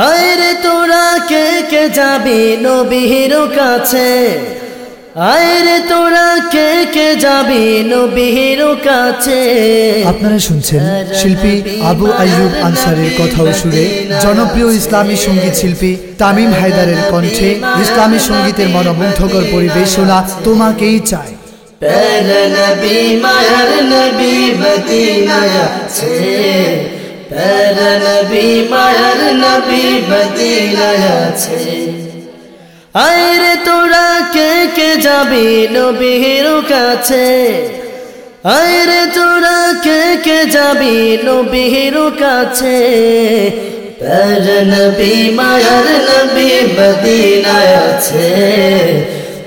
আয়রে তোরা কে কে যাবি নবীর কাছে? আয়রে তোরা কে কে যাবি নবীর কাছে? আপনারা শুনছেন শিল্পী আবু আইয়ুব আনসারের কথা ও সুরে জনপ্রিয় ইসলামী সংগীত শিল্পী তামিম হায়দারের কণ্ঠে ইসলামী সঙ্গীতের মনোমুগ্ধকর পরিবেশনা তোমাকেই চাই। প্যারে নবী মায়ার নবী মদিনায় আছে নবী, মায়ার নবী মদিনায় আছে। আয়রে তোরা কে কে যাবি নবীর কাছে? আয়রে তোরা কে কে যাবি নবীর কাছে? প্যারে নবী, মায়ার নবী মদিনায় আছে।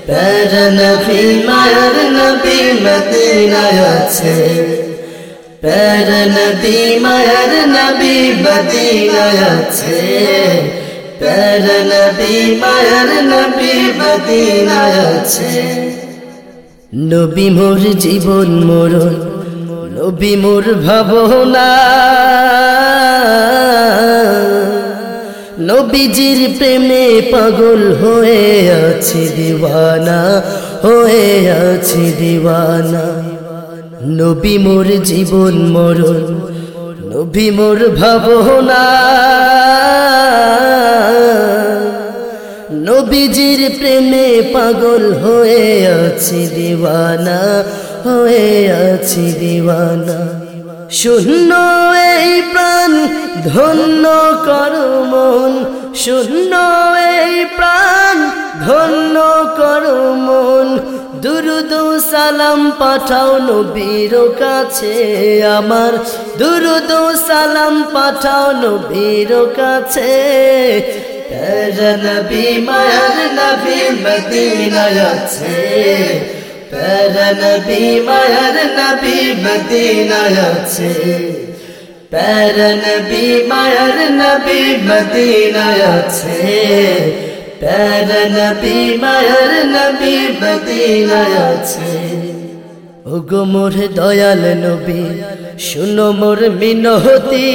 প্যারে নবী, মায়ার নবী মদিনায় আছে। প্যারে নবী, মায়ার নবী মদিনায় আছে। প্যারে নবী, মায়ার নবী মদিনায় আছে। নবী মোর জীবন মরণ নবী মোর ভাবনা। নবীজির প্রেমে পাগল হয়ে আছে দিওয়ানা, হয়ে আছে দিওয়ানা। নবী মোর জীবন মরণ, নবী মোর ভাবনা। নবীজির প্রেমে পাগল হয়ে আছি দিওয়ানা, হয়ে আছি দিওয়ানা। শূন্য এই প্রাণ, ধন্য কর মন। শূন্য এই প্রাণ, ধন্য কর মন। সালাম পাঠাও নবীর কাছে, আমার দুরুদ সালাম পাঠাও নবীর কাছে। প্যারে নবী, মায়ার নবী মদিনায় আছে। প্যারে নবী, মায়ার নবী মদিনায় আছে। প্যারে নবী, মায়ার নবী মদিনায় আছে। প্যারে নবী, মায়ার নবী মদিনায় আছে। ও গো মোর দয়াল নবী, শুনো মোর মিনহতি।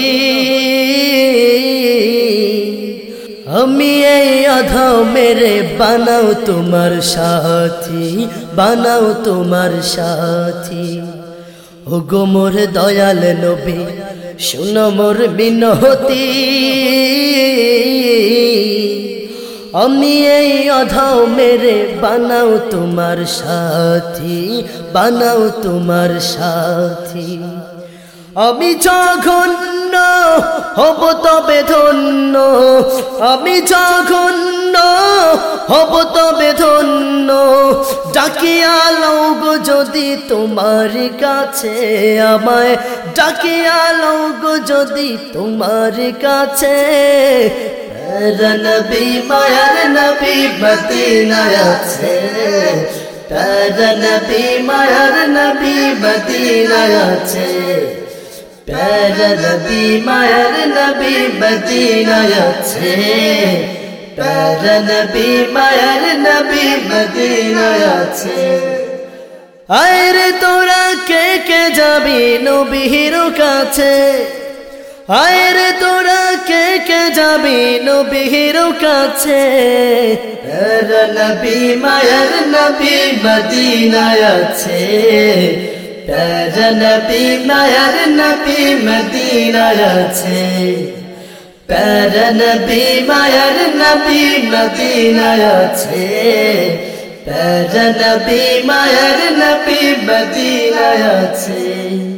আমি এই অধাও মেরে বানাও তোমার সাথী, বানাও তোমার সাথী। ও গো মোর দয়াল নবী, শুনো মোর মিনহতি। আমি এই অধাও মেরে বানাও তোমার সাথী, বানাও তোমার সাথী। আমি জঘন্য হব তবে ধন্য, আমি জঘন্য হব তবে ধন্য। ডাকিয়া লও গো যদি তোমার কাছে আমায়, ডাকিয়া লও যদি তোমার কাছে। নবী মায়ার নবী মদিনায় আছে প্যারা নবী মায়ার নবী মদিনায় আছে প্যারা নবী মায়ার নবী মদিনায় আছে প্যারা নবী মায়ার নবী মদিনায় আছে আয়রে তোরা কে কে যাবি নবীর কাছে আয়রে তোরা কে কে যাবি নবীর কাছে? নবী, মায়ার নবী মদিনায় আছে। নবী, মায়ার নবী মদিনায় আছে। নবী, মায়ার নবী মদিনায় আছে। নবী, মায়ার নবী মদিনায় আছে।